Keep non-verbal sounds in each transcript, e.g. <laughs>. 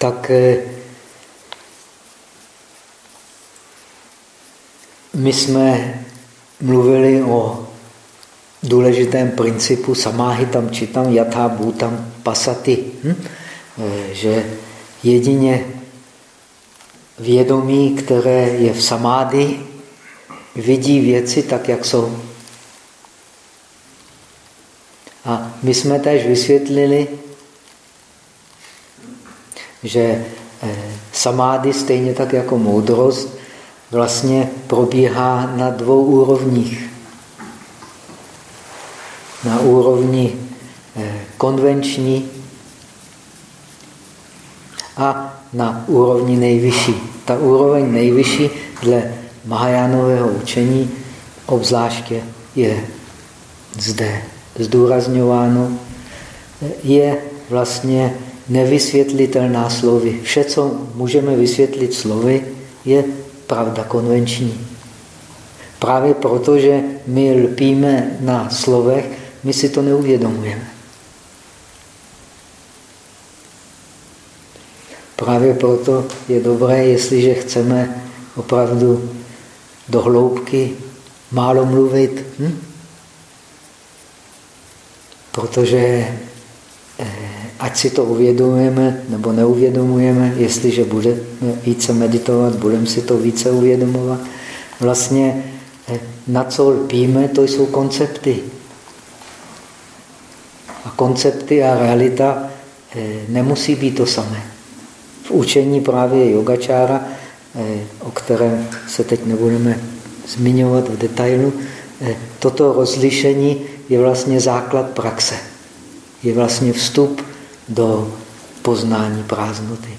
tak eh, my jsme mluvili o důležitém principu samáhitam čitam yatha bhutam pasati. Hm? Eh, že jedině vědomí, které je v samády, vidí věci tak, jak jsou. A my jsme též vysvětlili, že eh, samády, stejně tak jako moudrost, vlastně probíhá na dvou úrovních. Na úrovni eh, konvenční a na úrovni nejvyšší. Ta úroveň nejvyšší dle Mahajánového učení obzvláště je zde zdůrazňováno, je vlastně nevysvětlitelná slovy. Vše, co můžeme vysvětlit slovy, je pravda konvenční. Právě proto, že my lpíme na slovech, my si to neuvědomujeme. Právě proto je dobré, jestliže chceme opravdu do hloubky málo mluvit. Hm? Protože eh, ať si to uvědomujeme nebo neuvědomujeme, jestliže budeme více meditovat, budeme si to více uvědomovat. Vlastně eh, na co lpíme, to jsou koncepty. A koncepty a realita eh, nemusí být to samé. V učení právě yogačára Eh, o kterém se teď nebudeme zmiňovat v detailu, toto rozlišení je vlastně základ praxe. Je vlastně vstup do poznání prázdnoty.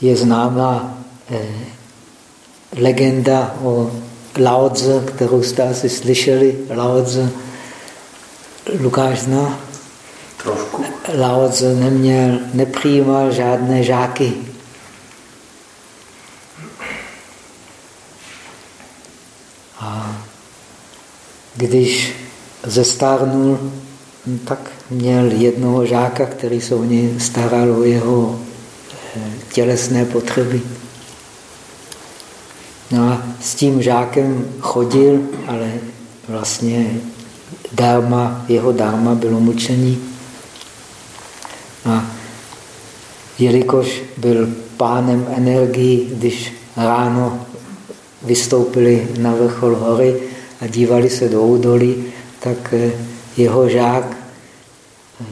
Je známá eh, legenda o Lao Tzu, kterou jste asi slyšeli. Lao Tzu, Lukáš zná? Trošku. Lao Tzu neměl, nepřijímal žádné žáky. A když zestárnul, tak měl jednoho žáka, který se o něj staral o jeho eh, tělesné potřeby. No a s tím žákem chodil, ale vlastně dárma, jeho dárma bylo mučení. A jelikož byl pánem energií, když ráno vystoupili na vrchol hory a dívali se do údolí, tak eh, jeho žák eh,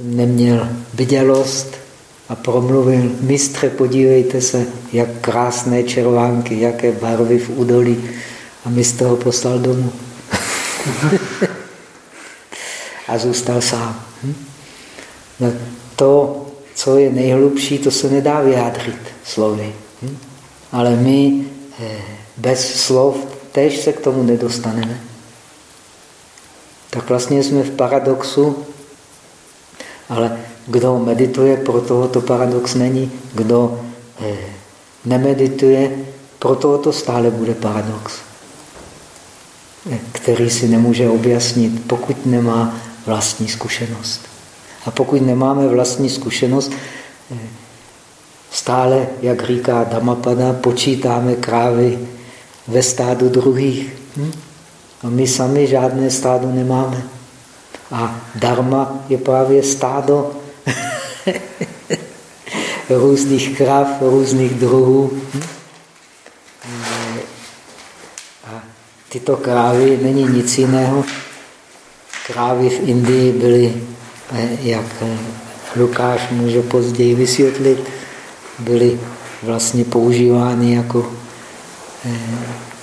neměl vidělost a promluvil, mistře, podívejte se, jak krásné červánky, jaké barvy v údolí. A mistr ho poslal domů. <laughs> a zůstal sám. Hm? No to, co je nejhlubší, to se nedá vyjádřit slovy. Hm? Ale my eh, bez slov tež se k tomu nedostaneme. Tak vlastně jsme v paradoxu, ale kdo medituje, pro toho to paradox není. Kdo eh, nemedituje, pro toho to stále bude paradox, eh, který si nemůže objasnit, pokud nemá vlastní zkušenost. A pokud nemáme vlastní zkušenost, eh, stále, jak říká Damapada, počítáme krávy ve stádu druhých. Hm? My sami žádné stádo nemáme. A dharma je právě stádo <laughs> různých krav, různých druhů. A tyto krávy není nic jiného. Krávy v Indii byly jak eh, Lukáš může později vysvětlit, byly vlastně používány jako eh,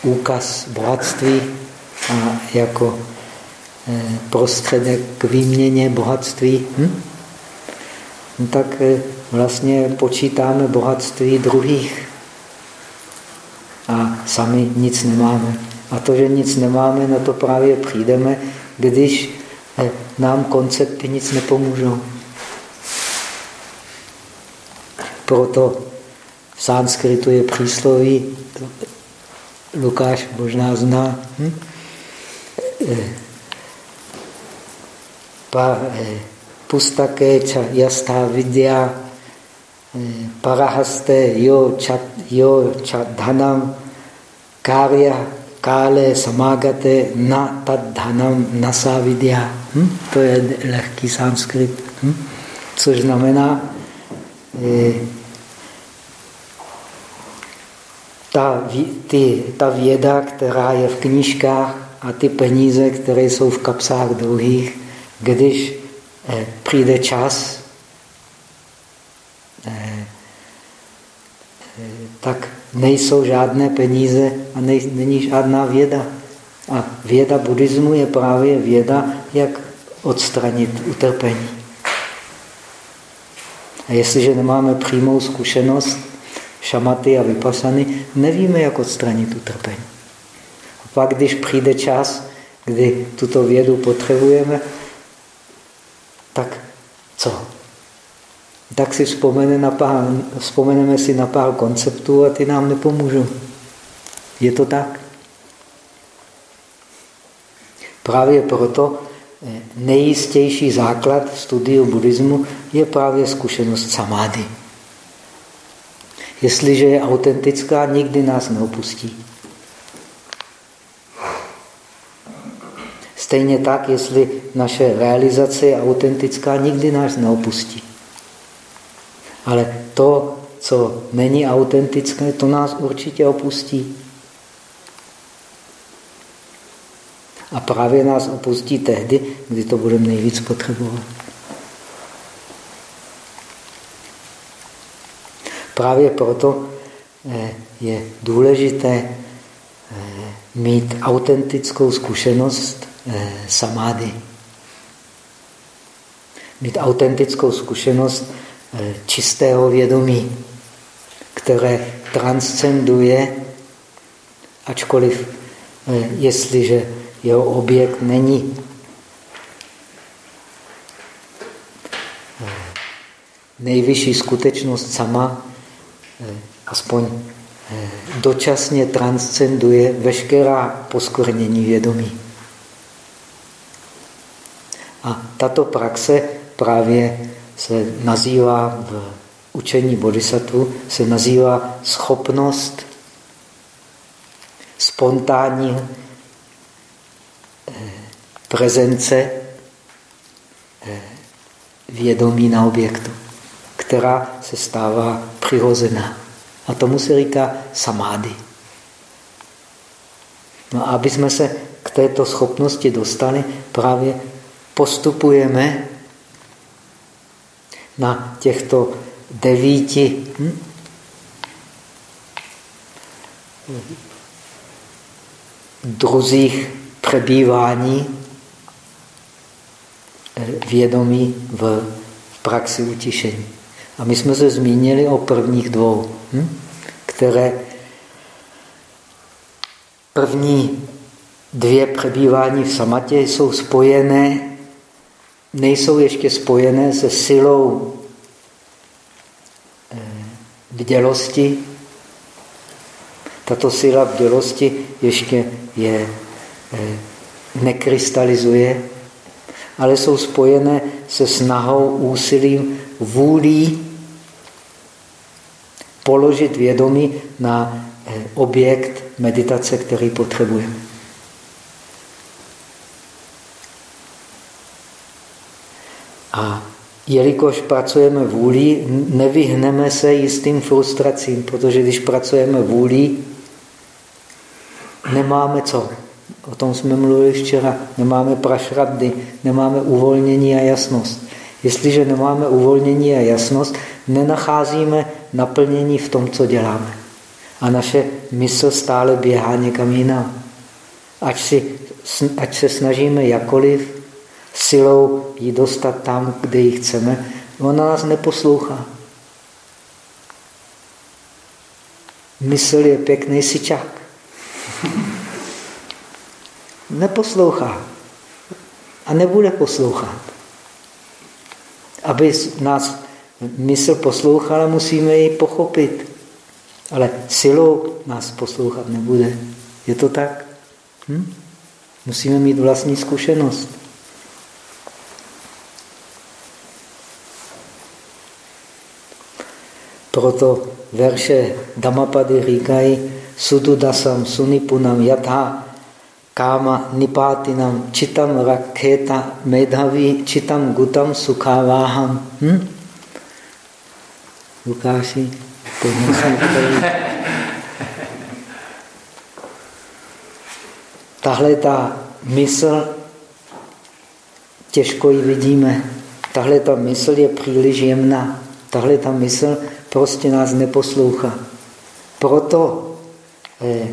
úkaz bohatství a jako eh, prostředek k výměně bohatství. Hm? No tak vlastně počítáme bohatství druhých a sami nic nemáme. A to, že nic nemáme, na to právě přijdeme, když nám koncepty nic nepomůžou. Proto v sanskritu je přísloví, Lukáš možná zná, hm? Pa, pustake ča jastá vidya eh, parahaste jo, čat, jo čat dhanam karya kále samagate na tad dhanam nasa vidya. Hm? To je lehký sanskrit. Hm? Což znamená, eh, ta, ty, ta věda, která je v knížkách a ty peníze, které jsou v kapsách druhých, když eh, přijde čas, eh, eh, tak nejsou žádné peníze a nej, není žádná věda. A věda buddhismu je právě věda, jak odstranit utrpení. A jestliže nemáme přímou zkušenost šamaty a vypasany, nevíme, jak odstranit utrpení. Pak, když přijde čas, kdy tuto vědu potřebujeme, tak co? Tak si vzpomene na pár, vzpomeneme si na pár konceptů a ty nám nepomůžou. Je to tak? Právě proto eh, nejistější základ studiu buddhismu je právě zkušenost samády. Jestliže je autentická, nikdy nás neopustí. Stejně tak, jestli naše realizace je autentická, nikdy nás neopustí. Ale to, co není autentické, to nás určitě opustí. A právě nás opustí tehdy, kdy to budeme nejvíc potřebovat. Právě proto eh, je důležité mít autentickou zkušenost eh, samády. Mít autentickou zkušenost čistého vědomí, které transcenduje, ačkoliv jestliže jeho objekt není nejvyšší skutečnost sama, Eh, aspoň eh, dočasně transcenduje veškerá poskvrnění vědomí. A tato praxe právě se nazývá v učení bodhisattva se nazývá schopnost spontánní eh, prezence vědomí na objektu, která se stává přirozená. A tomu se říká samády. No a aby jsme se k této schopnosti dostali, právě postupujeme na těchto devíti hm? druzích přebývání vědomí v praxi utišení. A my jsme se zmínili o prvních dvou, hm? Které první dvě přebývání v samatě jsou spojené, nejsou ještě spojené se silou. Eh, Tato sila vdělosti ještě je eh, nekrystalizuje, ale jsou spojené se snahou, úsilím, vůlí položit vědomí na eh, objekt meditace, který potřebujeme. A jelikož pracujeme vůlí, nevyhneme se jistým frustracím, protože když pracujeme vůlí, nemáme co. O tom jsme mluvili včera. Nemáme prašrabdy, nemáme uvolnění a jasnost. Jestliže nemáme uvolnění a jasnost, nenacházíme naplnění v tom, co děláme. A naše mysl stále běhá někam jinam. Ať, si, ať se snažíme jakoliv silou ji dostat tam, kde ji chceme, ona nás neposlouchá. Mysl je pěkný sičák. Neposlouchá. A nebude poslouchat. Aby nás mysl poslouchala, musíme ji pochopit. Ale silou nás poslouchat nebude. Je to tak? Hm? Musíme mít vlastní zkušenost. Proto verše Damapady říkají sududasam sunipunam yatha káma nipátinam čitam raketa medhavi čitam gutam sukhaváham. Hm? Lukáši, to Tahle ta mysl, těžko ji vidíme. Tahle ta mysl je příliš jemná. Tahle ta mysl prostě nás neposlouchá. Proto eh,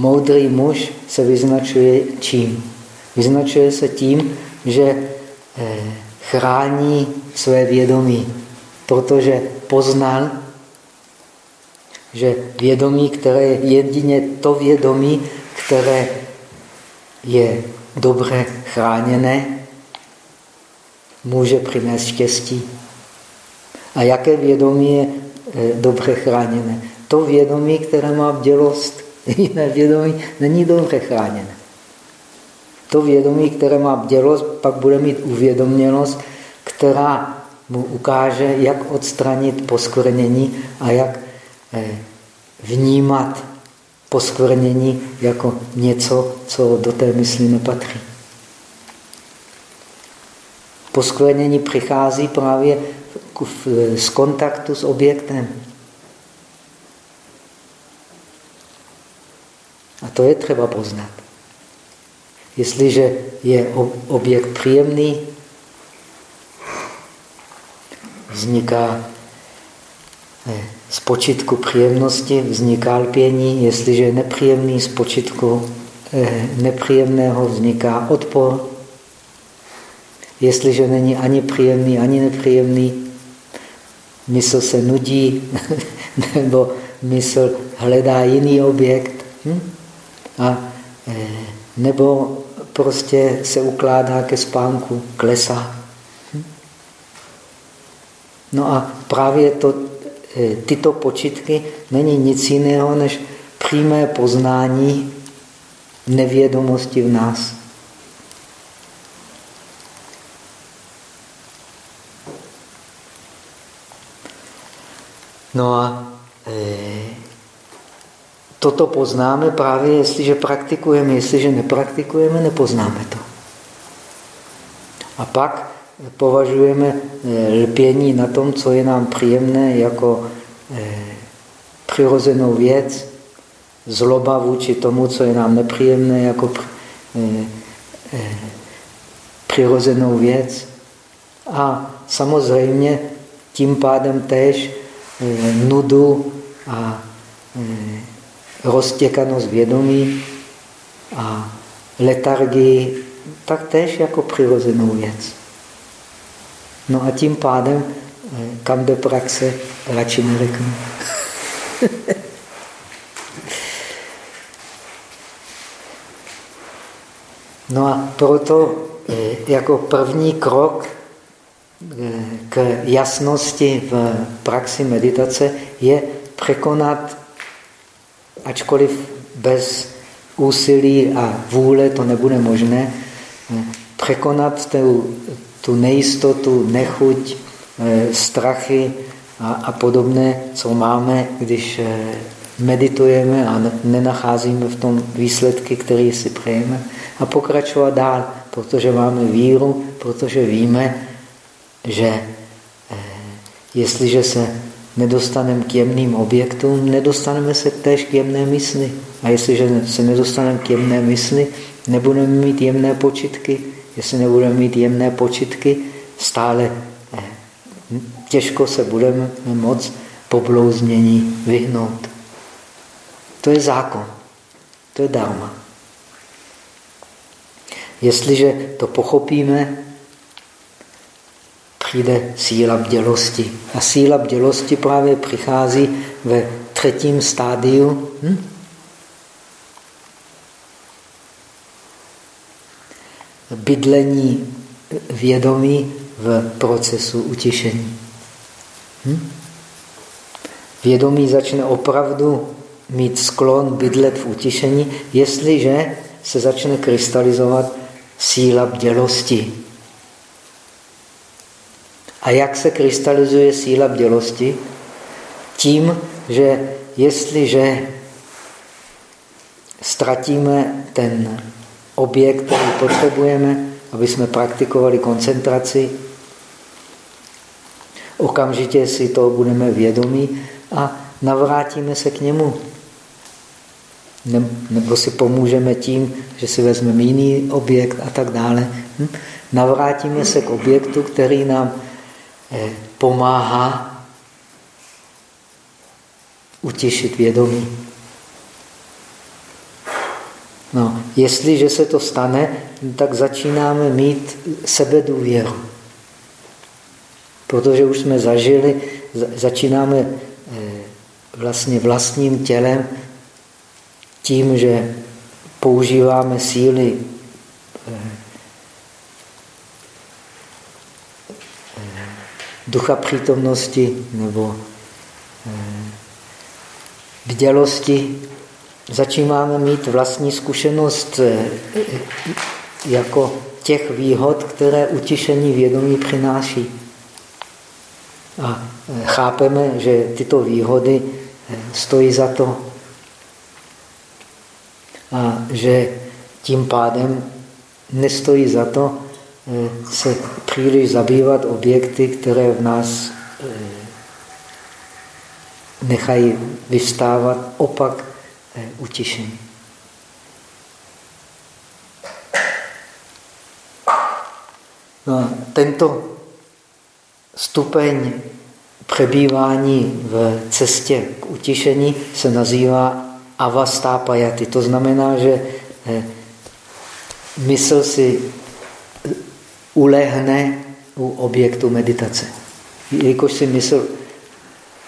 moudrý muž se vyznačuje čím? Vyznačuje se tím, že eh, chrání své vědomí, protože poznal, že vědomí, které je jedině to vědomí, které je dobře chráněné, může přinést štěstí. A jaké vědomí je eh, dobře chráněné? To vědomí, které má bdělost. Jiné vědomí není dobře chráněné. To vědomí, které má bdělost, pak bude mít uvědomělost, která mu ukáže, jak odstranit poskvrnění a jak eh, vnímat poskvrnění jako něco, co do té mysli nepatří. Poskvrnění přichází právě z kontaktu s objektem. A to je třeba poznat. Jestliže je objekt příjemný, vzniká eh, z počitku příjemnosti, vzniká lpění. Jestliže je nepříjemný z počitku eh, nepříjemného, vzniká odpor. Jestliže není ani příjemný, ani nepříjemný, mysl se nudí, <laughs> nebo mysl hledá jiný objekt. Hm? A, e, nebo prostě se ukládá ke spánku, klesá. Hm? No a právě to, e, tyto počitky není nic jiného, než přímé poznání nevědomosti v nás. No a e, toto poznáme právě, jestliže praktikujeme. Jestliže nepraktikujeme, nepoznáme to. A pak považujeme e, lpění na tom, co je nám příjemné, jako e, přirozenou věc, zloba vůči tomu, co je nám nepříjemné, jako e, přirozenou věc. A samozřejmě tím pádem též nudu a roztěkanost vědomí a letargii, tak též jako přirozenou věc. No a tím pádem, eh, kam do praxe, radši neřeknu. <laughs> no a proto eh, jako první krok eh, k jasnosti v praxi meditace je překonat ačkoliv bez úsilí a vůle to nebude možné, překonat tu, tu nejistotu, nechuť, eh, strachy a, a podobné, co máme, když eh, meditujeme a nenacházíme v tom výsledky, které si přejeme a pokračovat dál, protože máme víru, protože víme, že eh, jestliže se nedostaneme k jemným objektům, nedostaneme se též k jemné mysli. A jestliže se nedostaneme k jemné mysli, nebudeme mít jemné počitky. Jestli nebudeme mít jemné počitky, stále eh, těžko se budeme moc poblouznění vyhnout. To je zákon. To je dharma. Jestliže to pochopíme, přijde síla bdělosti. A síla bdělosti právě přichází ve třetím stádiu. Hm? Bydlení vědomí v procesu utišení. Hm? Vědomí začne opravdu mít sklon bydlet v utišení, jestliže se začne krystalizovat síla bdělosti. A jak se krystalizuje síla bdělosti? tím, že jestliže ztratíme ten objekt, který potřebujeme, aby jsme praktikovali koncentraci, okamžitě si to budeme vědomí a navrátíme se k němu. Nebo si pomůžeme tím, že si vezmeme jiný objekt a tak dále. Hm? Navrátíme se k objektu, který nám pomáhá utěšit vědomí. No, jestliže se to stane, tak začínáme mít sebedůvěru. Protože už jsme zažili, začínáme eh, vlastně vlastním tělem tím, že používáme síly eh, eh, ducha přítomnosti nebo bdělosti, začínáme mít vlastní zkušenost jako těch výhod, které utišení vědomí přináší. A chápeme, že tyto výhody stojí za to. A že tím pádem nestojí za to eh, se příliš zabývat objekty, které v nás eh, nechají vystávat opak eh, utišení. No tento stupeň přebývání v cestě k utišení se nazývá avastápajaty. To znamená, že eh, mysl si ulehne u objektu meditace. Jelikož si mysl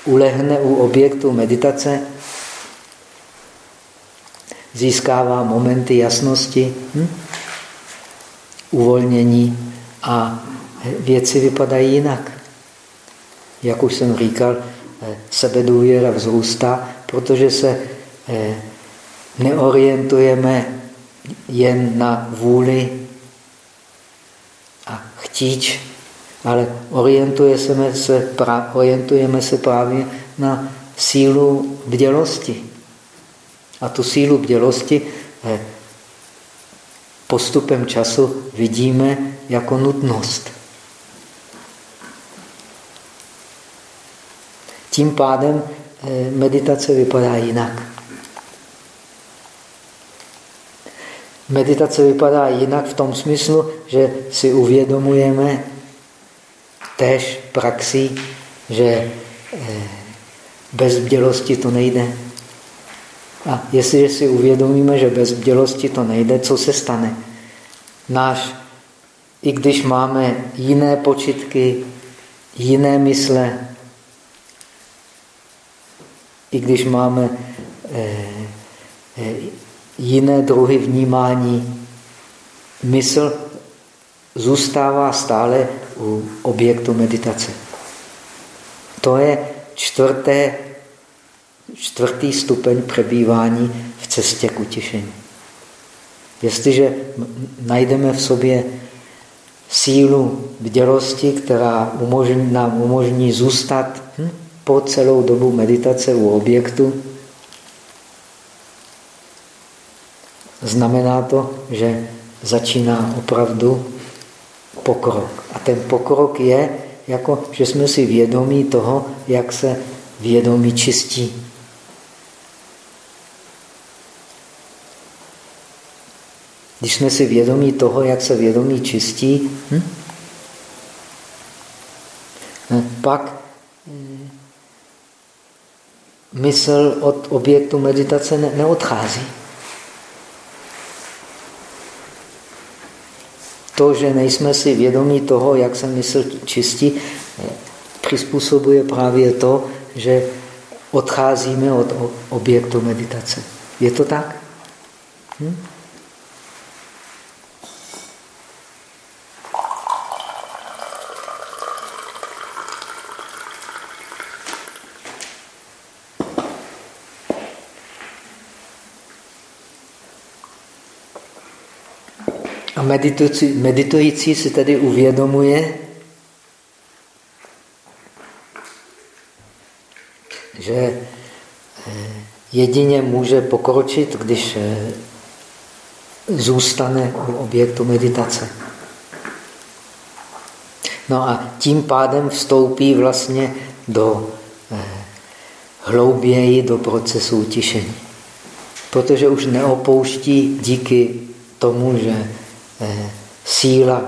ulehne u objektu meditace, získává momenty jasnosti, hm? uvolnění a věci vypadají jinak jak už jsem říkal, eh, sebedůvěra vzrůstá, protože se eh, neorientujeme jen na vůli chtíč, ale orientujeme se, orientujeme se právě na sílu bdělosti. A tu sílu bdělosti eh, postupem času vidíme jako nutnost. Tím pádem eh, meditace vypadá jinak. Meditace vypadá jinak v tom smyslu, že si uvědomujeme též praxi, že eh, bez bdělosti to nejde. A jestliže si uvědomíme, že bez bdělosti to nejde, co se stane? Náš, i když máme jiné počitky, jiné mysle, i když máme eh, eh, jiné druhy vnímání, mysl zůstává stále u objektu meditace. To je čtvrté, čtvrtý stupeň přebývání v cestě k utěšení. Jestliže najdeme v sobě sílu bdělosti, která umožní, nám umožní zůstat hm, po celou dobu meditace u objektu, znamená to, že začíná opravdu pokrok. A ten pokrok je, jako že jsme si vědomí toho, jak se vědomí čistí. Když jsme si vědomí toho, jak se vědomí čistí, hm? pak mysl od objektu meditace ne, neodchází. To, že nejsme si vědomí toho, jak se mysl čistí, přizpůsobuje právě to, že odcházíme od objektu meditace. Je to tak? Hm? Meditující, meditující si tedy uvědomuje, že eh, jedině může pokročit, když eh, zůstane u objektu meditace. No a tím pádem vstoupí vlastně do eh, hlouběji do procesu utišení. Protože už neopouští díky tomu, že síla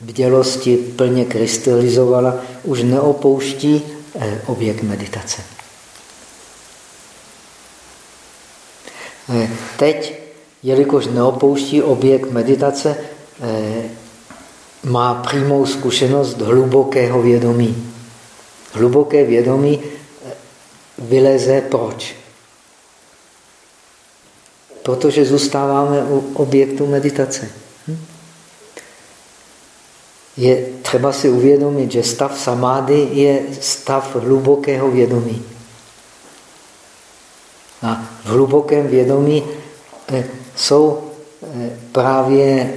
bdělosti plně krystalizovala, už neopouští eh, objekt meditace. Teď, jelikož neopouští objekt meditace, má přímou zkušenost hlubokého vědomí. Hluboké vědomí eh, vyleze proč? Protože zůstáváme u objektu meditace. Je třeba si uvědomit, že stav samády je stav hlubokého vědomí. A v hlubokém vědomí eh, jsou eh, právě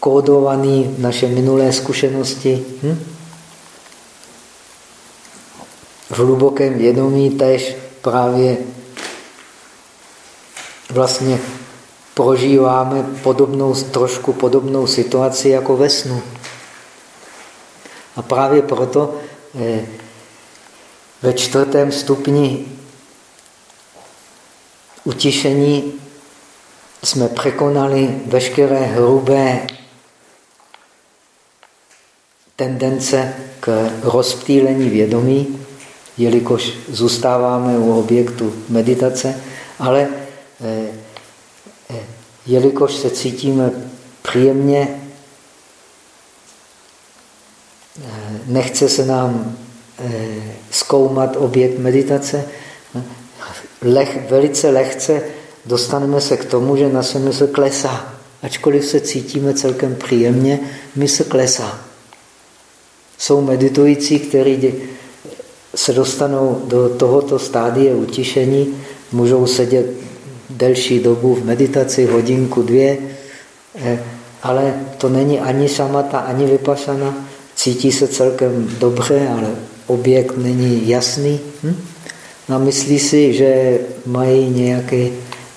kódovaný naše minulé zkušenosti. Hm? V hlubokém vědomí tež právě vlastně prožíváme podobnou, trošku podobnou situaci jako ve snu. A právě proto eh, ve čtvrtém stupni utišení jsme překonali veškeré hrubé tendence k rozptýlení vědomí, jelikož zůstáváme u objektu meditace, ale eh, eh, jelikož se cítíme příjemně, nechce se nám zkoumat objekt meditace, leh, velice lehce dostaneme se k tomu, že naše mysl klesá. Ačkoliv se cítíme celkem příjemně, mysl klesá. Jsou meditující, kteří se dostanou do tohoto stádie utišení, můžou sedět delší dobu v meditaci, hodinku, dvě, eh, ale to není ani šamata, ani vypašana. Cítí se celkem dobře, ale objekt není jasný. Hm? A myslí si, že mají nějaké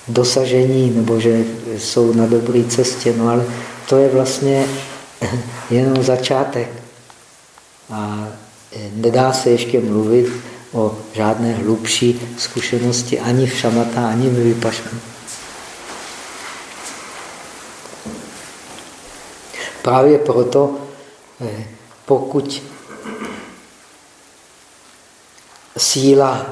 dosažení nebo že jsou na dobré cestě, no ale to je vlastně <laughs> jenom začátek. A nedá se ještě mluvit o žádné hlubší zkušenosti ani v šamata, ani v vypašnu. Právě proto, e, pokud síla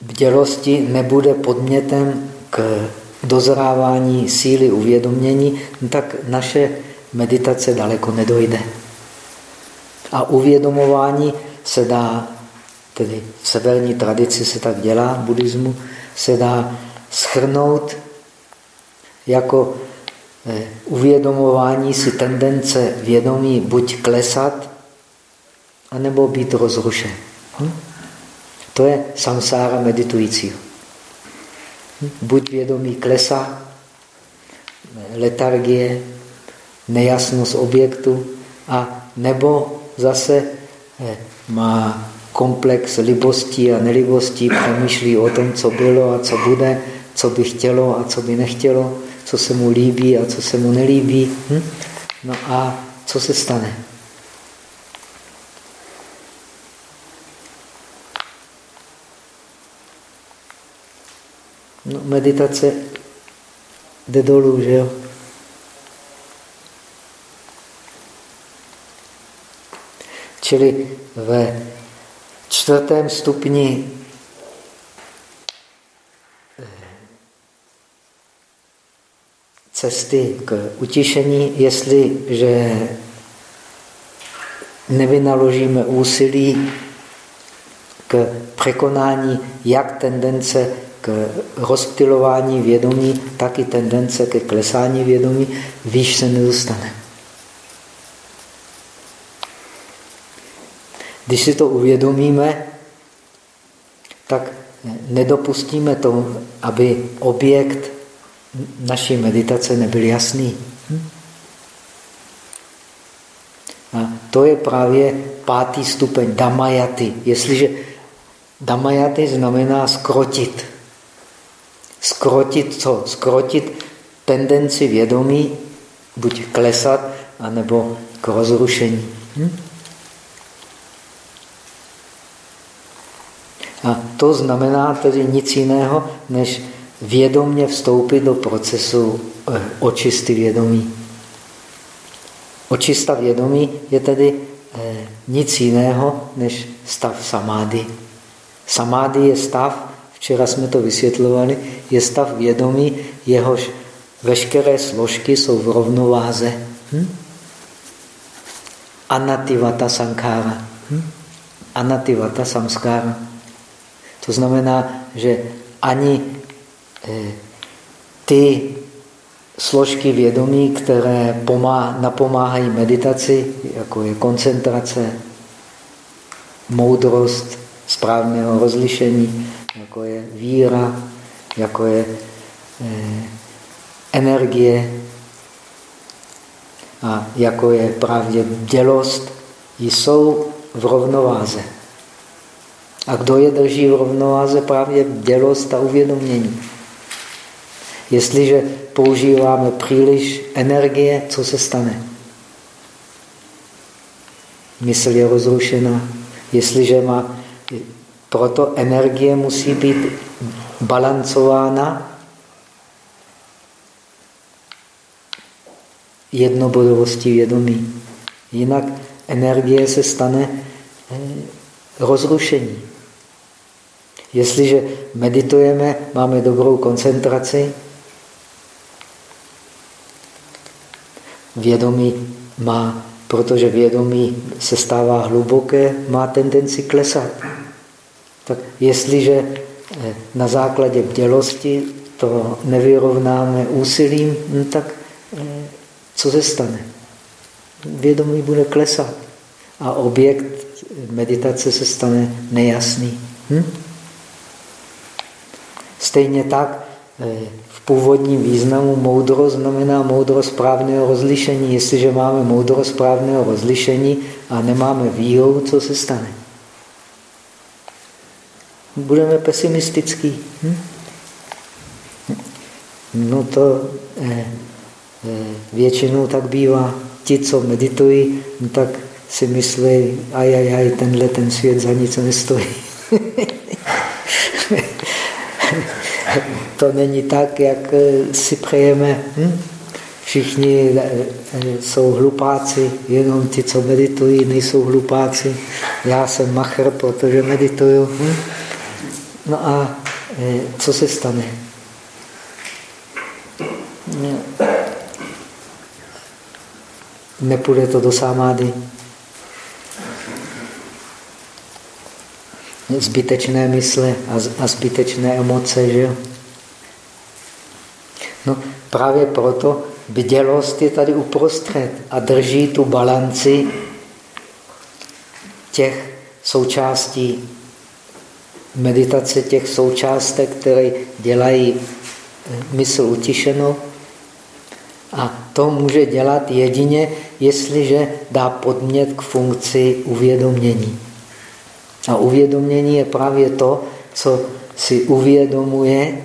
bdělosti nebude podmětem k dozrávání síly uvědomění, tak naše meditace daleko nedojde. A uvědomování se dá, tedy v severní tradici se tak dělá, buddhismu, se dá schrnout jako uvědomování si tendence vědomí buď klesat, anebo být rozrušen. Hm? To je samsára meditujícího. Hm? Buď vědomí klesá, letargie, nejasnost objektu, a nebo zase eh, má komplex libostí a nelibostí, přemýšlí o tom, co bylo a co bude, co by chtělo a co by nechtělo, co se mu líbí a co se mu nelíbí. Hm? No a co se stane? No, meditace jde dolů, že jo? Čili ve čtvrtém stupni cesty k utišení, jestliže nevynaložíme úsilí k překonání jak tendence k rozptilování vědomí, tak i tendence ke klesání vědomí, výš se nedostane. Když si to uvědomíme, tak nedopustíme to, aby objekt naší meditace nebyl jasný. A to je právě pátý stupeň damajaty. Jestliže Damayaty znamená skrotit. Skrotit co? Skrotit tendenci vědomí buď klesat, anebo k rozrušení. Hm? A to znamená tedy nic jiného, než vědomně vstoupit do procesu eh, očisty vědomí. Očista vědomí je tedy eh, nic jiného než stav samády. Samády je stav, včera jsme to vysvětlovali, je stav vědomí, jehož veškeré složky jsou v rovnováze. Hm? Anativata sankára. Hm? Anativata samskára. To znamená, že ani ty složky vědomí, které pomá, napomáhají meditaci, jako je koncentrace, moudrost, správného rozlišení, jako je víra, jako je eh, energie a jako je právě dělost, jsou v rovnováze. A kdo je drží v rovnováze? Právě dělost a uvědomění. Jestliže používáme příliš energie, co se stane? Mysl je rozrušená. Jestliže má, proto energie musí být balancována jednobodovostí vědomí. Jinak energie se stane eh, rozrušení. Jestliže meditujeme, máme dobrou koncentraci, vědomí má, protože vědomí se stává hluboké, má tendenci klesat. Tak jestliže eh, na základě bdělosti to nevyrovnáme úsilím, no tak eh, co se stane? Vědomí bude klesat a objekt meditace se stane nejasný. Hm? Stejně tak eh, původním významu moudrost znamená moudrost správného rozlišení. Jestliže máme moudrost správného rozlišení a nemáme víru, co se stane? Budeme pesimistický. Hm? No to eh, eh, většinou tak bývá. Ti, co meditují, no tak si myslí, ajajaj, tenhle ten svět za nic nestojí. <laughs> to není tak, jak eh, si přejeme. Hm? Všichni eh, eh, jsou hlupáci, jenom ti, co meditují, nejsou hlupáci. Já jsem machr, protože medituju. Hm? No a co se stane? Nepůjde to do samády. zbytečné mysle a, zbytečné emoce. Že? No, právě proto bdělost je tady uprostřed a drží tu balanci těch součástí meditace, těch součástek, které dělají eh, mysl utišenou. A to může dělat jedině, jestliže dá podmět k funkci uvědomění. A uvědomění je právě to, co si uvědomuje,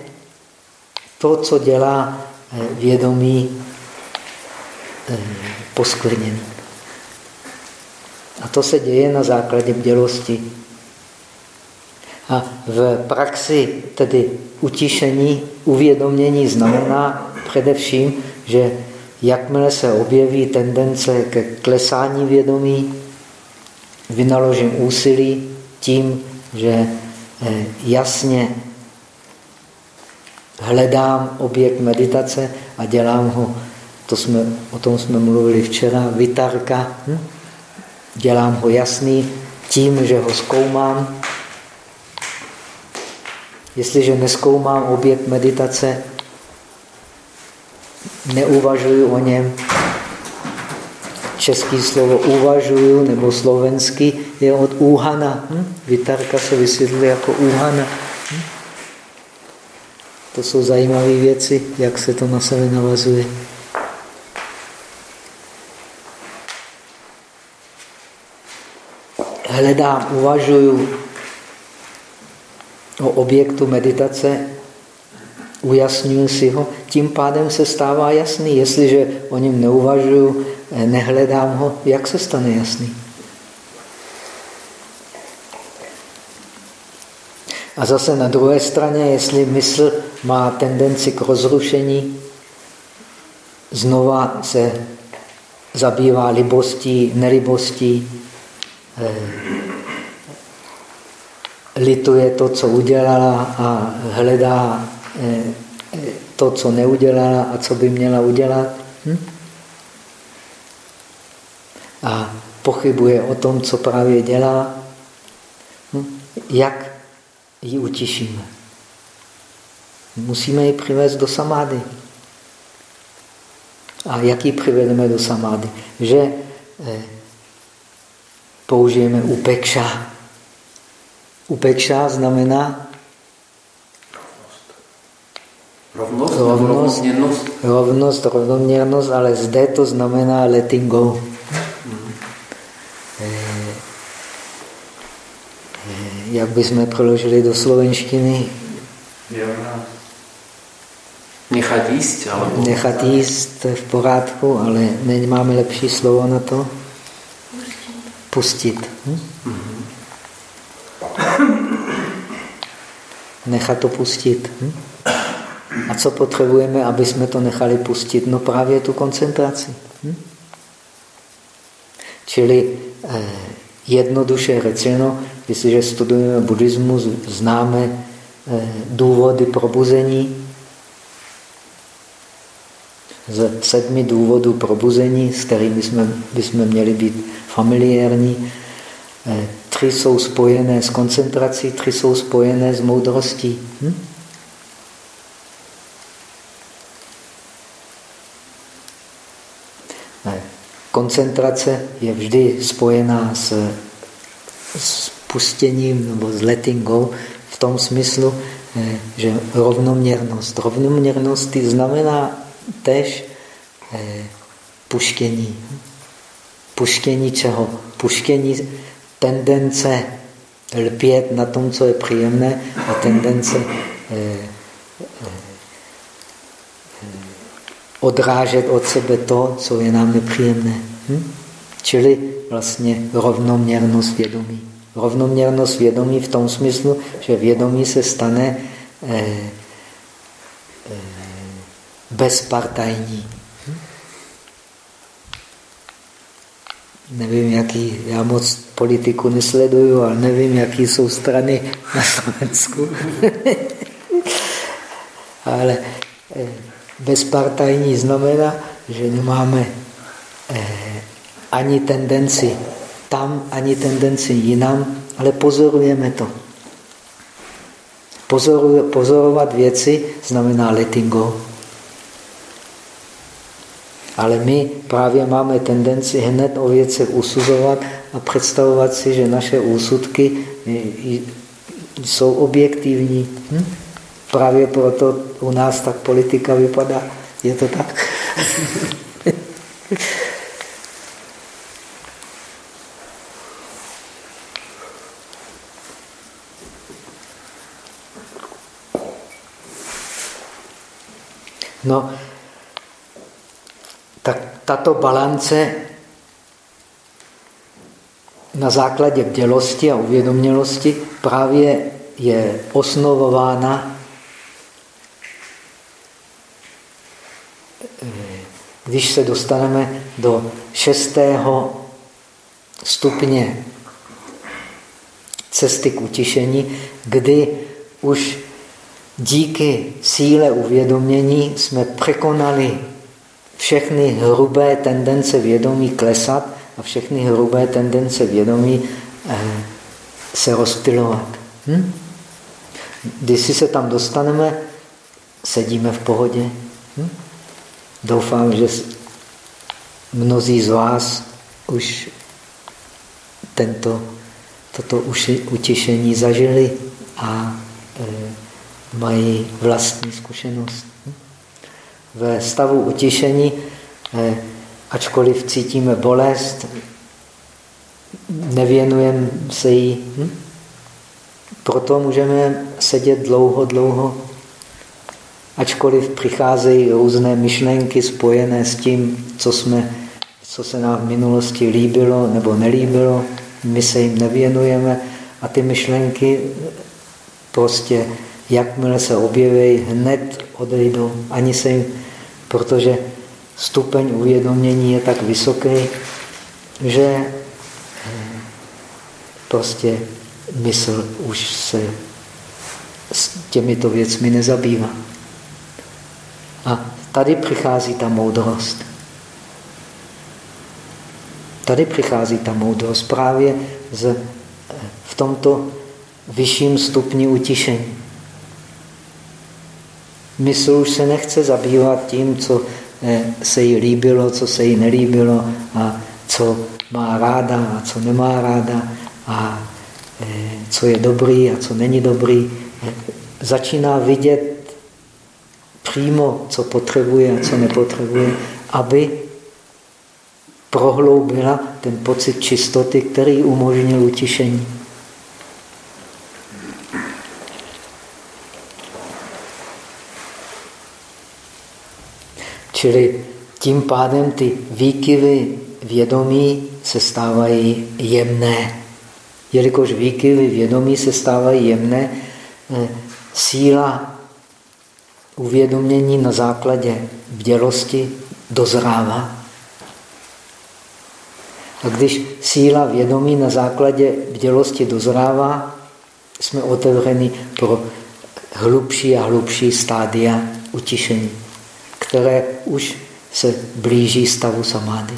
to, co dělá eh, vědomí eh, poskvrněný. A to se děje na základě bdělosti. A v praxi tedy utišení, uvědomění znamená především, že jakmile se objeví tendence ke klesání vědomí, vynaložím úsilí, tím, že eh, jasně hledám objekt meditace a dělám ho, to jsme, o tom jsme mluvili včera, vytarka, hm? dělám ho jasný tím, že ho zkoumám. Jestliže neskoumám objekt meditace, neuvažuji o něm, český slovo uvažuju nebo slovenský je od úhana. Hm? Vitarka se vysvětluje jako úhana. To jsou zajímavé věci, jak se to na sebe navazuje. Hledám, uvažuju. toho objektu meditace, ujasňuji si ho, tím pádem se stává jasný. Jestliže o něm neuvažuju, eh, nehledám ho, jak se stane jasný? A zase na druhé straně, jestli mysl má tendenci k rozrušení, znova se zabývá libostí, nelibostí, eh, lituje to, co udělala a hledá eh, to, co neudělala a co by měla udělat. Hm? A pochybuje o tom, co právě dělá. Hm? Jak ji utišíme? Musíme ji přivést do samády. A jak ji přivedeme do samády? Že eh, použijeme upekša. Upekša znamená Rovnost, rovnost, rovnost, rovnost, rovnoměrnost, ale zde to znamená letting go. Hmm. Eh, jak bychom přeložili do slovenštiny? Nechat jíst? Alebo... Nechat jíst v pořádku, ale nemáme lepší slovo na to? Pustit. Hm? Nechat to pustit. Hm? A co potřebujeme, aby jsme to nechali pustit? No právě tu koncentraci. Hm? Čili eh, jednoduše řečeno, jestliže studujeme buddhismus, známe eh, důvody probuzení, z sedmi důvodů probuzení, s kterými jsme, bychom měli být familiární. Eh, tři jsou spojené s koncentrací, tři jsou spojené s moudrostí. Hm? Koncentrace je vždy spojená s, s pustěním nebo s letting go v tom smyslu, eh, že rovnoměrnost. Rovnoměrnost znamená tež eh, puštění. Puštění čeho? Puštění tendence lpět na tom, co je příjemné a tendence eh, odrážet od sebe to, co je nám nepříjemné. Hm? Čili vlastně rovnoměrnost vědomí. Rovnoměrnost vědomí v tom smyslu, že vědomí se stane eh, eh, bezpartajní. Nevím, jaký, já moc politiku nesleduju, ale nevím, jaký jsou strany na Slovensku. <laughs> ale eh, bezpartajní znamená, že nemáme ani tendenci tam, ani tendenci jinam, ale pozorujeme to. Pozorovat věci znamená letting go. Ale my právě máme tendenci hned o věcech usuzovat a představovat si, že naše úsudky jsou objektivní. Hm? Právě proto u nás tak politika vypadá. Je to tak? <laughs> no, tak tato balance na základě bdělosti a uvědomělosti právě je osnovována když se dostaneme do šestého stupně cesty k utišení, kdy už díky síle uvědomění jsme překonali všechny hrubé tendence vědomí klesat a všechny hrubé tendence vědomí eh, se rozptilovat. Hm? Když si se tam dostaneme, sedíme v pohodě. Hm? Doufám, že mnozí z vás už tento, toto utišení zažili a e, mají vlastní zkušenost ve stavu utišení, eh, ačkoliv cítíme bolest, nevěnujeme se jí. Hm? Proto můžeme sedět dlouho, dlouho. Ačkoliv přicházejí různé myšlenky spojené s tím, co, jsme, co se nám v minulosti líbilo nebo nelíbilo, my se jim nevěnujeme a ty myšlenky prostě, jakmile se objeví, hned odejdou. Ani se jim, protože stupeň uvědomění je tak vysoký, že eh, prostě mysl už se s těmito věcmi nezabývá. A tady přichází ta moudrost. Tady přichází ta moudrost právě z, v tomto vyšším stupni utišení. Mysl už se nechce zabývat tím, co eh, se jí líbilo, co se jí nelíbilo a co má ráda a co nemá ráda a eh, co je dobrý a co není dobrý. Eh, začíná vidět přímo, co potřebuje a co nepotřebuje, aby prohloubila ten pocit čistoty, který umožnil utišení. Čili tím pádem ty výkyvy vědomí se stávají jemné. Jelikož výkyvy vědomí se stávají jemné, eh, síla uvědomění na základě bdělosti dozrává. A když síla vědomí na základě bdělosti dozrává, jsme otevřeni pro hlubší a hlubší stádia utišení, které už se blíží stavu samády.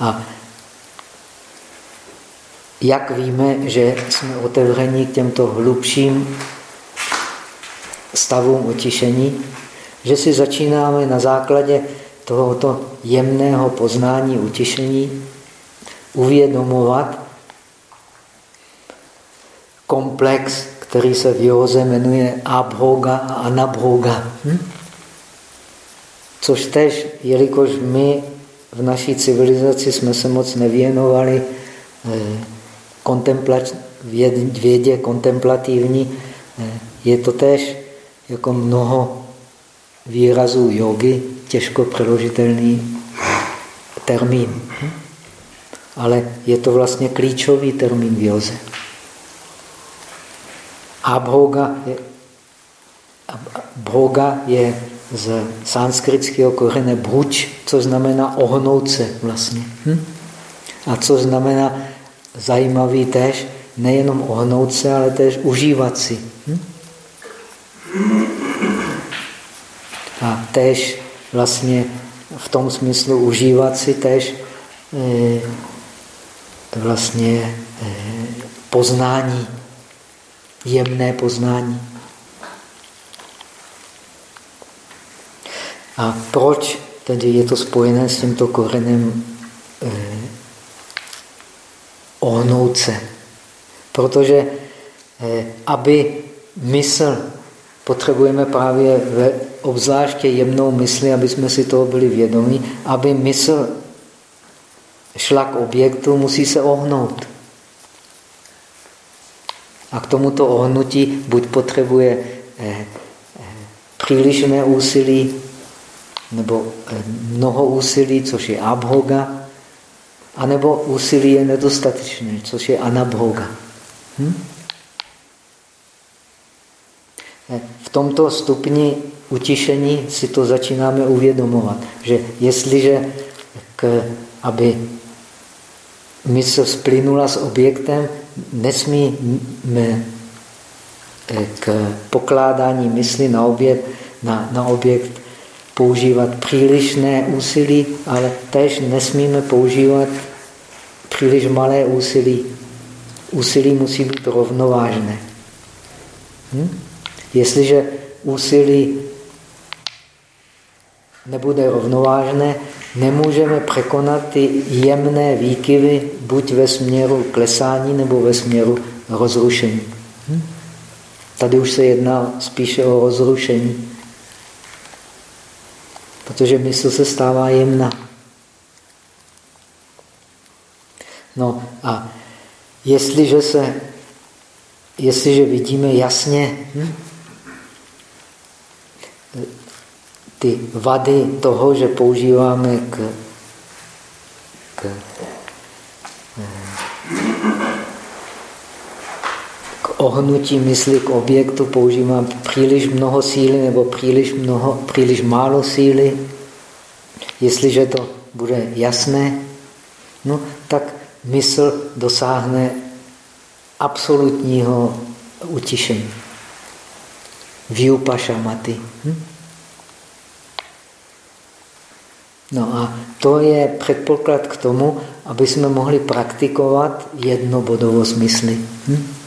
A jak víme, že jsme otevřeni k těmto hlubším stavům utišení, že si začínáme na základě tohoto jemného poznání utišení uvědomovat komplex, který se v józe jmenuje abhoga a anabhoga. Hm? Což tež, jelikož my v naší civilizaci jsme se moc nevěnovali eh, kontemplač, vědě kontemplativní, eh, je to tež jako mnoho výrazů jogy, těžko přeložitelný termín. Ale je to vlastně klíčový termín v joze. Abhoga je, bhoga je z sanskritského korene bhuč, co znamená ohnout se vlastně. Hm? A co znamená zajímavý tež, nejenom ohnout se, ale tež užívat si. Hm? A tež vlastně v tom smyslu užívat si tež eh, vlastně eh, poznání, jemné poznání. A proč tedy je to spojené s tímto korenem eh, ohnout se? Protože eh, aby mysl, potřebujeme právě ve obzvláště jemnou mysli, aby jsme si toho byli vědomí, aby mysl šla k objektu, musí se ohnout. A k tomuto ohnutí buď potřebuje eh, eh, přílišné úsilí, nebo eh, mnoho úsilí, což je abhoga, anebo úsilí je nedostatečné, což je anabhoga. Hm? V tomto stupni utišení si to začínáme uvědomovat, že jestliže k, aby mysl splynula s objektem, nesmíme eh, k pokládání mysli na, objekt, na, na objekt používat přílišné úsilí, ale tež nesmíme používat příliš malé úsilí. Úsilí musí být rovnovážné. Hm? Jestliže úsilí nebude rovnovážné, nemůžeme překonat ty jemné výkyvy buď ve směru klesání nebo ve směru rozrušení. Hm? Tady už se jedná spíše o rozrušení, protože mysl se stává jemná. No a jestliže se jestliže vidíme jasně hm, ty vady toho, že používáme k, k, ohnutí mysli k objektu, používáme příliš mnoho síly nebo příliš, mnoho, příliš málo síly. Jestliže to bude jasné, no, tak mysl dosáhne absolutního utišení. Vyupašamaty. Hm? No a to je předpoklad k tomu, aby jsme mohli praktikovat jednobodovost mysli. Hm?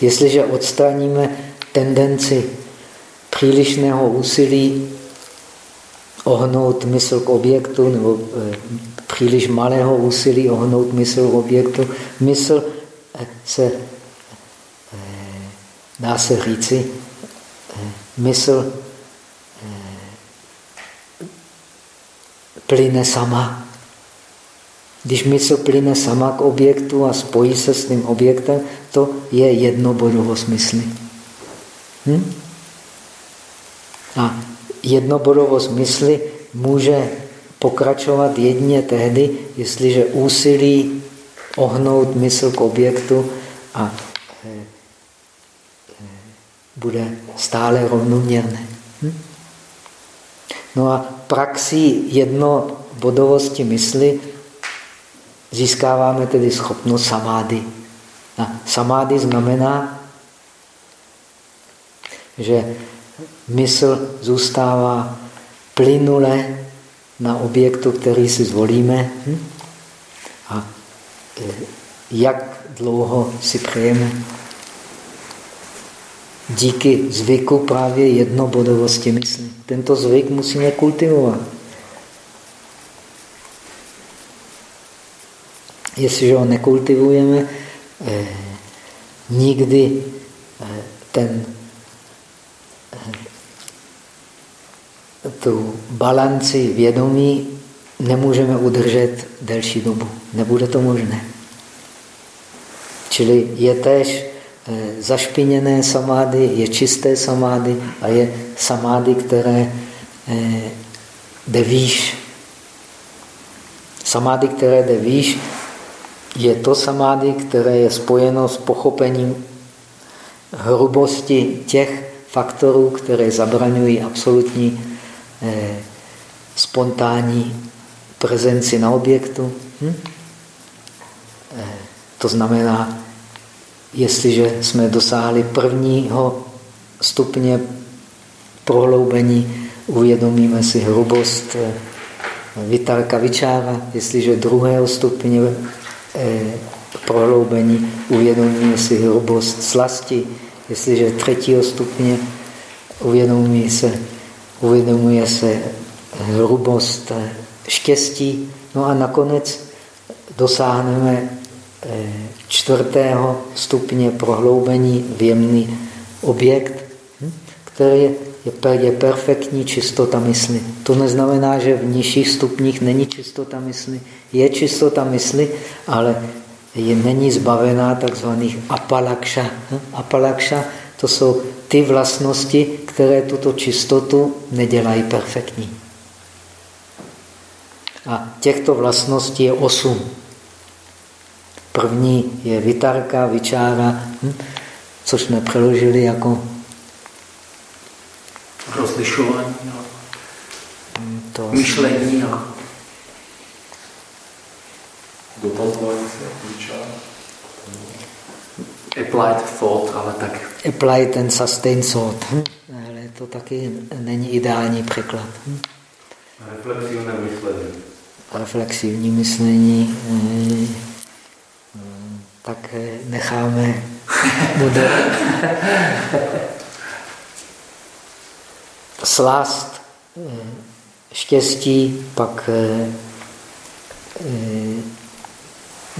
Jestliže odstraníme tendenci přílišného úsilí ohnout mysl k objektu nebo eh, příliš malého úsilí ohnout mysl k objektu, mysl eh, se, eh, dá se říci, mysl plyne sama. Když mysl plyne sama k objektu a spojí se s tím objektem, to je jednobodovost mysli. Hm? A jednobodovost mysli může pokračovat jedině tehdy, jestliže úsilí ohnout mysl k objektu a e, e, bude stále rovnoměrné. Hm? No a praxí jednobodovosti mysli získáváme tedy schopnost samády. A samády znamená, že mysl zůstává plynule na objektu, který si zvolíme. Hm? A e, jak dlouho si přejeme. Díky zvyku právě jednobodovosti mysli. Tento zvyk musíme kultivovat. Jestliže ho nekultivujeme, eh, nikdy eh, ten tu balanci vědomí nemůžeme udržet delší dobu. Nebude to možné. Čili je eh, zašpiněné samády, je čisté samády a je samády, které eh, jde výš. Samády, které jde výš, je to samády, které je spojeno s pochopením hrubosti těch faktorů, které zabraňují absolutní eh, spontánní prezenci na objektu. Hm? Eh, to znamená, jestliže jsme dosáhli prvního stupně prohloubení, uvědomíme si hrubost eh, vitarka vyčára, jestliže druhého stupně prohloubení uvědomíme si hrubost slasti, jestliže třetího stupně uvědomí se uvědomuje se hrubost štěstí. No a nakonec dosáhneme eh, čtvrtého stupně prohloubení v jemný objekt, hm, který je, je perfektní čistota mysli. To neznamená, že v nižších stupních není čistota mysli. Je čistota mysli, ale je, není zbavená takzvaných apalakša. Apalakša to jsou ty vlastnosti, které tuto čistotu nedělají perfektní. A těchto vlastností je osm. První je vitarka, vyčára, hm? což jsme přeložili jako rozlišování a hm, to... myšlení a Applied thought, ale tak... Applied and sustained thought. Hm? Ale to taky není ideální překlad. Hm? Reflexivní myšlení. Reflexivní myšlení. Eh, tak eh, necháme <laughs> bude slást eh, štěstí, pak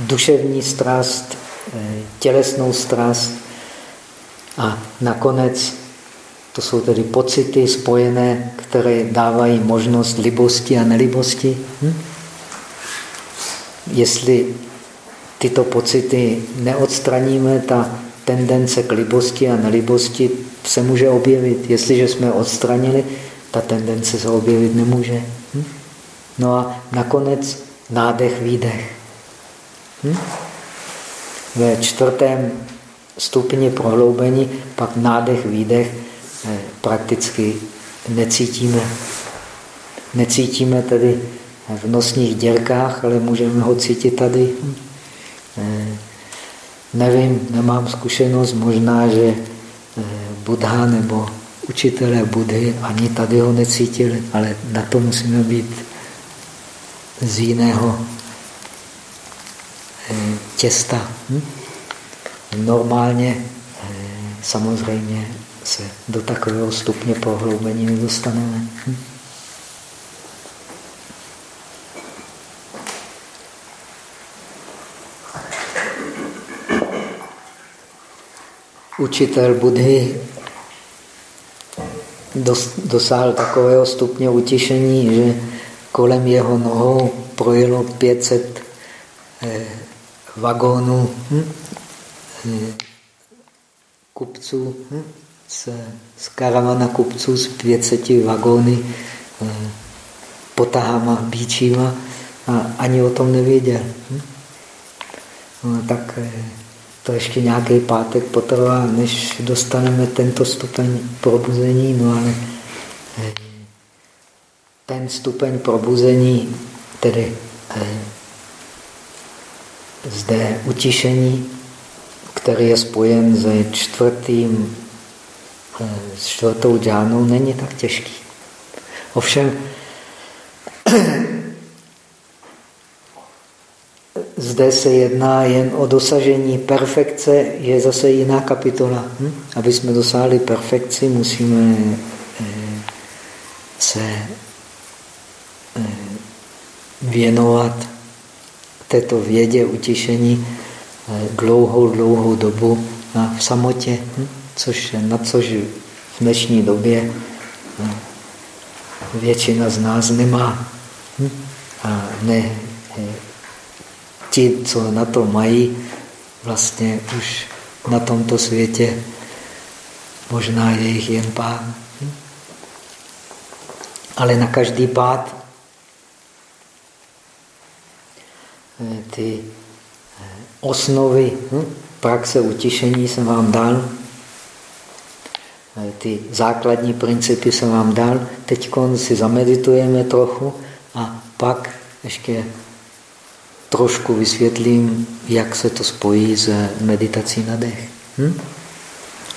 duševní strast, tělesnou strast a nakonec to jsou tedy pocity spojené, které dávají možnost libosti a nelibosti. Hm? Jestli tyto pocity neodstraníme, ta tendence k libosti a nelibosti se může objevit. Jestliže jsme odstranili, ta tendence se objevit nemůže. Hm? No a nakonec nádech, výdech. Hm? Ve čtvrtém stupni prohloubení pak nádech, výdech eh, prakticky necítíme. Necítíme tedy v nosních děrkách, ale můžeme ho cítit tady. Eh, nevím, nemám zkušenost, možná, že eh, Buddha nebo učitelé Budhy ani tady ho necítili, ale na to musíme být z jiného těsta. Hm? Normálně samozřejmě se do takového stupně prohloubení nedostaneme. Hm? učitel Budhy dosáhl takového stupně utišení, že kolem jeho nohou projelo 500 eh, vagónů hm, eh, kupců, hm, z, z karavana kupců z 500 vagóny eh, potahama, bíčíma a ani o tom nevěděl. Hm. No, tak eh, to ještě nějaký pátek potrvá, než dostaneme tento stupeň probuzení, no ale eh, ten stupeň probuzení, tedy eh, zde utišení, který je spojen se čtvrtým, eh, s čtvrtou džánou, není tak těžký. Ovšem, <clears throat> zde se jedná jen o dosažení perfekce, je zase jiná kapitola. Hm? Aby jsme dosáhli perfekci, musíme eh, se eh, věnovat této vědě utišení eh, dlouhou, dlouhou dobu v samotě, hm? což, na což v dnešní době většina z nás nemá. Hm? A ne, ti, co na to mají, vlastně už na tomto světě možná je jich jen pár. Hm? Ale na každý pád eh, ty eh, osnovy hm? praxe utišení jsem vám dal, eh, ty základní principy jsem vám dal. Teď si zameditujeme trochu a pak ještě trošku vysvětlím, jak se to spojí s meditací na dech. Hm?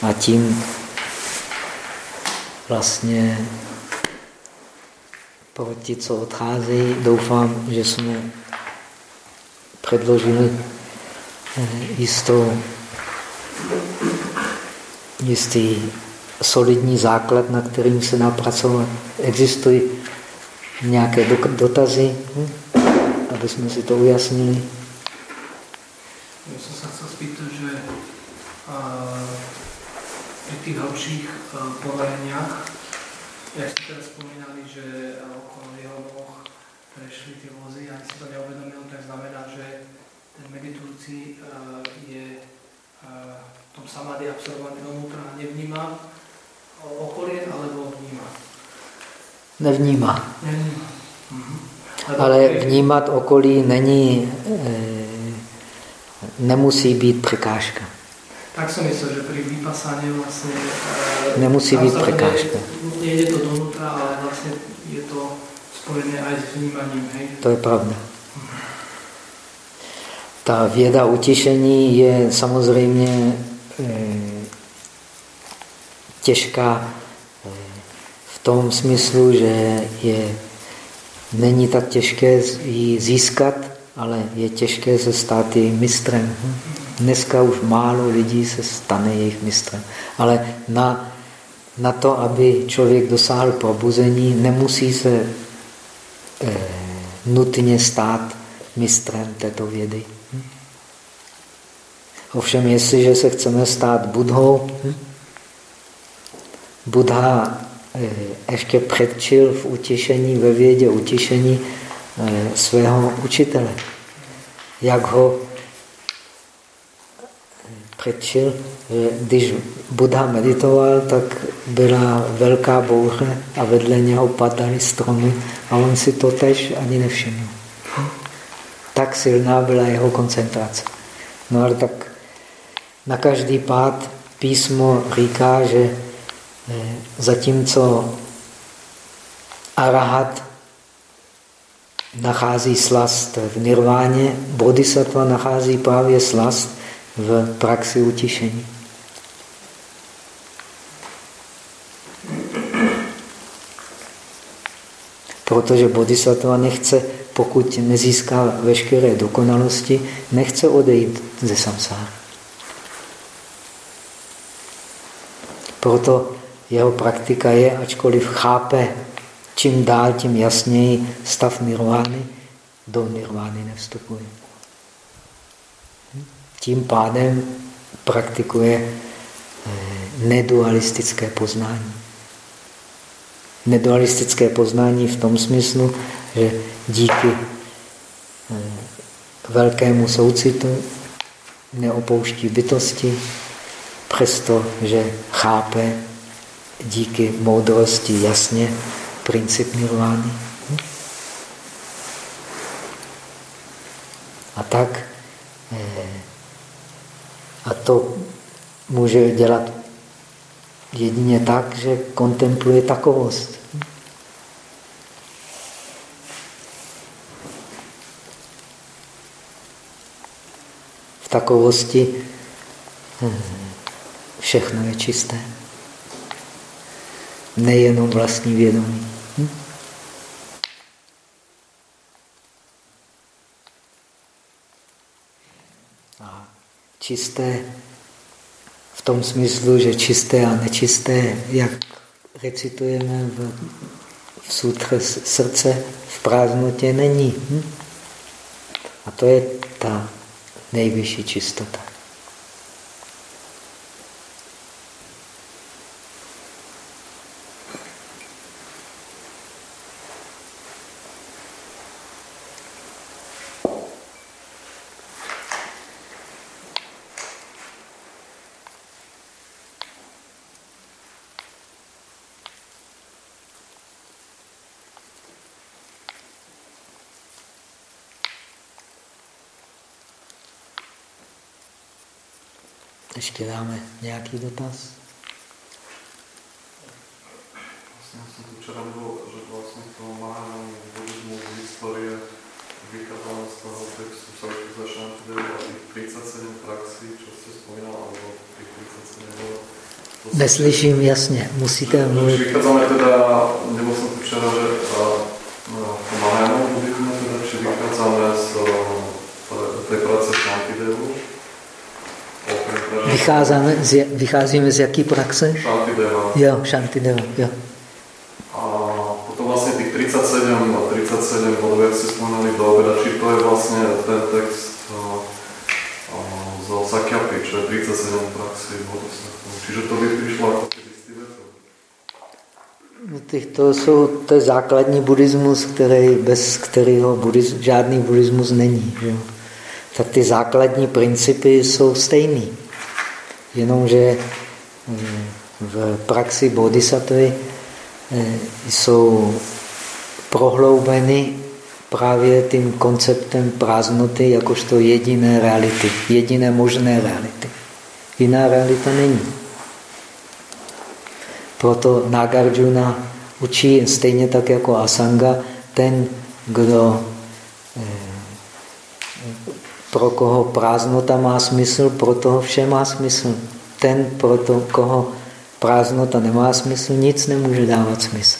A tím vlastně pro ti, co odcházejí, doufám, že jsme předložili eh, jistou, jistý solidní základ, na kterým se napracovat. Existují nějaké dotazy? Hm? aby jsme si to ujasnili. Já jsem se chcel spýtat, že při těch hlubších ponoreniach, jak jste teda vzpomínali, že okolo jeho prešli ty vozy a si to neuvědomil, tak znamená, že ten meditující je v tom samády absorbovaný dovnútra a nevnímá okolí, alebo vnímá? Nevnímá. Nevnímá. Mhm ale vnímat okolí není, eh, nemusí být překážka. Tak jsem myslel, že při vypasaně vlastně... Eh, nemusí být překážka. Nejde to dovnitra, ale vlastně je to spojené aj s vnímaním, hej? To je pravda. Ta věda utišení je samozřejmě eh, těžká v tom smyslu, že je není tak těžké ji získat, ale je těžké se stát jejím mistrem. Dneska už málo lidí se stane jejich mistrem. Ale na, na to, aby člověk dosáhl probuzení, nemusí se eh, nutně stát mistrem této vědy. Ovšem, jestliže se chceme stát budhou, Buddha Eh, ještě předčil v utišení, ve vědě utišení eh, svého učitele. Jak ho předčil, když Buddha meditoval, tak byla velká bouře a vedle něho padaly stromy a on si to tež ani nevšiml. Tak silná byla jeho koncentrace. No ale tak na každý pád písmo říká, že eh, zatímco arahat nachází slast v nirváně, bodhisattva nachází právě slast v praxi utišení. Protože bodhisattva nechce, pokud nezíská veškeré dokonalosti, nechce odejít ze samsáry. Proto jeho praktika je, ačkoliv chápe čím dál, tím jasněji stav nirvány, do nirvány nevstupuje. Tím pádem praktikuje eh, nedualistické poznání. Nedualistické poznání v tom smyslu, že díky eh, velkému soucitu neopouští bytosti, přestože chápe díky moudrosti jasně princip nirvány. A tak eh, a to může dělat jedině tak, že kontempluje takovost. V takovosti hm, všechno je čisté. Nejenom vlastní vědomí. Hm? A čisté tom smyslu, že čisté a nečisté, jak recitujeme v, v sutře srdce, v prázdnotě není. Hm? A to je ta nejvyšší čistota. Ještě dáme nějaký dotaz? Vlastně jsem to včera bylo, že vlastně to má buddhismu historie vychádzala z toho textu začíná tedy a těch 37 praxí, čo jste vzpomínal, alebo těch 37 bylo Neslyším jasně, musíte mluvit. Vychádzame teda, nebo jsem to včera, že pomáháme buddhismu, teda, či vychádzame z té práce Shantidevu, Vycházíme z, vycházíme z jaký praxe? Shantideva. Jo, Shantideva, jo. A potom vlastně těch 37, 37 bodů, jak si vzpomínali do obeda, či to je vlastně ten text z Sakyapy, čo je 37 praxí bodů. Čiže to by přišlo jako No, to, jsou, to je základní buddhismus, který, bez kterého buddhism, žádný buddhismus není. Že? Tak ty základní principy jsou stejný. Jenomže mm, v praxi bodhisattvy eh, jsou prohloubeny právě tím konceptem prázdnoty jakožto jediné reality, jediné možné reality. Jiná realita není. Proto Nagarjuna učí stejně tak jako Asanga, ten, kdo eh, pro koho prázdnota má smysl, pro toho vše má smysl. Ten, pro to, koho prázdnota nemá smysl, nic nemůže dávat smysl.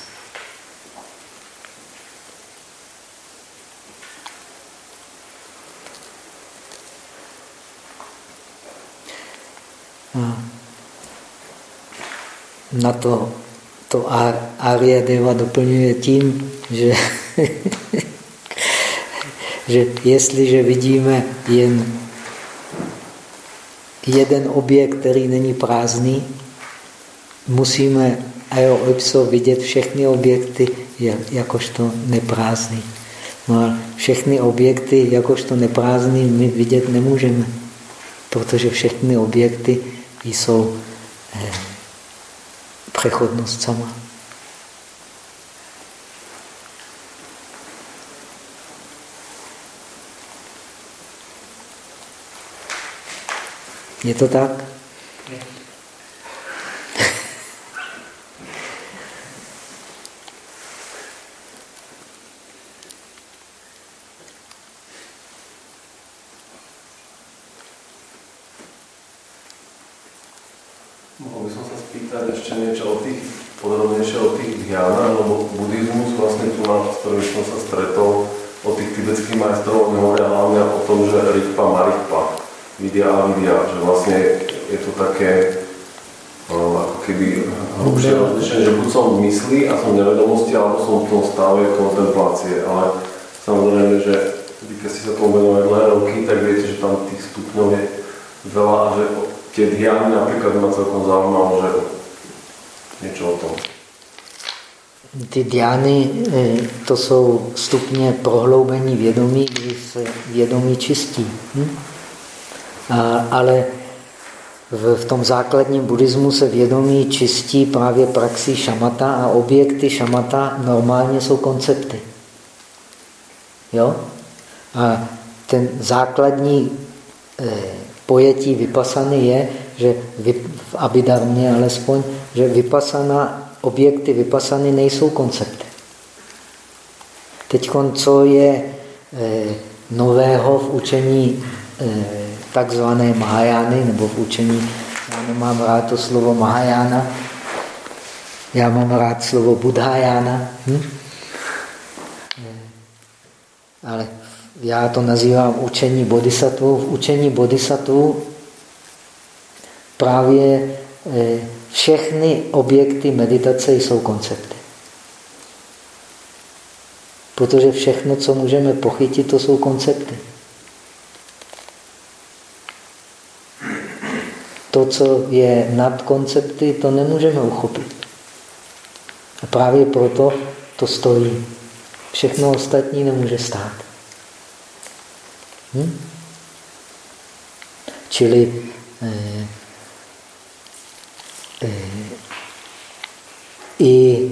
Na to, to Arya Deva doplňuje tím, že <laughs> že jestliže vidíme jen jeden objekt, který není prázdný, musíme aeroipso vidět všechny objekty jakožto neprázdný. No a všechny objekty jakožto neprázdný my vidět nemůžeme. protože všechny objekty jsou eh, přechodnost sama. Je to tak? Mohol by som sa spýtať ešte niečo o tých, podrobnejšie o tých dhyánach, lebo buddhizmus vlastne tu mám, s ktorým som sa stretol, o tých tibetských majstrov hovoria hlavne o tom, že rikpa marikpa, vidia a vidia, že vlastne je to také no, ako keby hlubšie rozlišenie, že buď som v mysli a som v nevedomosti, alebo som v tom stave kontemplácie, ale samozrejme, že vy keď ste sa tomu venovali dlhé roky, tak viete, že tam tých stupňov je veľa a že tie diány napríklad ma celkom zaujímalo, že niečo o tom. Ty diány, e, to jsou stupně prohloubení vědomí, kdy se vědomí čistí. Hm? A, ale v, v tom základním buddhismu se vědomí čistí právě praxi šamata a objekty šamata normálně jsou koncepty. Jo? A ten základní eh, pojetí vypasany je, že vy, v abidarmě alespoň, že vypasana, objekty vypasany nejsou koncepty. Teď, co je eh, nového v učení eh, takzvané Mahajány, nebo v učení, já nemám rád to slovo Mahajána, já mám rád slovo Budhajána, hm? ale já to nazývám učení bodhisattva. V učení bodhisattva právě eh, všechny objekty meditace jsou koncepty. Protože všechno, co můžeme pochytit, to jsou koncepty. To, co je nad koncepty, to nemůžeme uchopit. A právě proto to stojí. Všechno ostatní nemůže stát. Hm? Čili eh, eh, i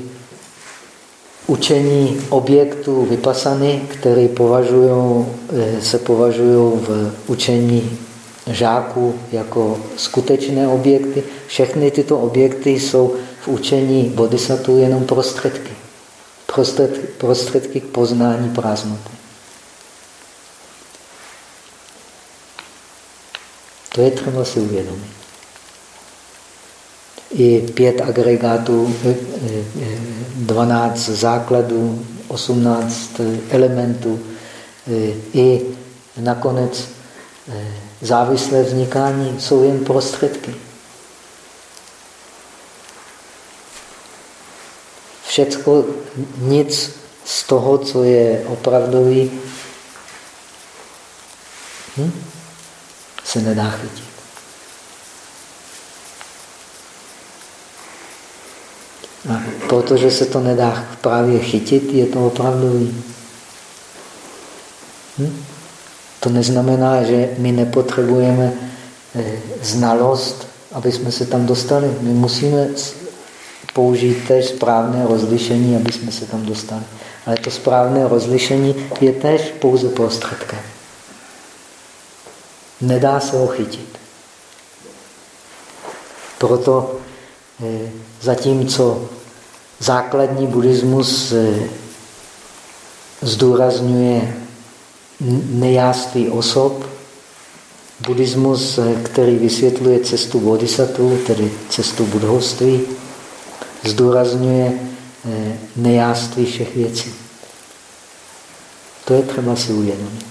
učení objektů vypasany, které považují, eh, se považují v učení žáků jako skutečné objekty. Všechny tyto objekty jsou v učení bodhisattva jenom prostředky. Prostředky, prostředky k poznání prázdnoty. To je třeba si uvědomit. I pět agregátů, eh, eh, dvanáct základů, osmnáct elementů, eh, i nakonec závislé vznikání jsou jen prostředky. Všecko, nic z toho, co je opravdový, hm, se nedá chytit. A protože se to nedá právě chytit, je to opravdový. Hm? To neznamená, že my nepotřebujeme eh, znalost, aby jsme se tam dostali. My musíme použít též správné rozlišení, aby jsme se tam dostali. Ale to správné rozlišení je též pouze prostředkem. Nedá se ho chytit. Proto eh, zatímco základní buddhismus eh, zdůrazňuje nejáství osob, buddhismus, který vysvětluje cestu bodhisattva, tedy cestu budhoství, zdůrazňuje eh, nejáství všech věcí. To je třeba si uvědomit.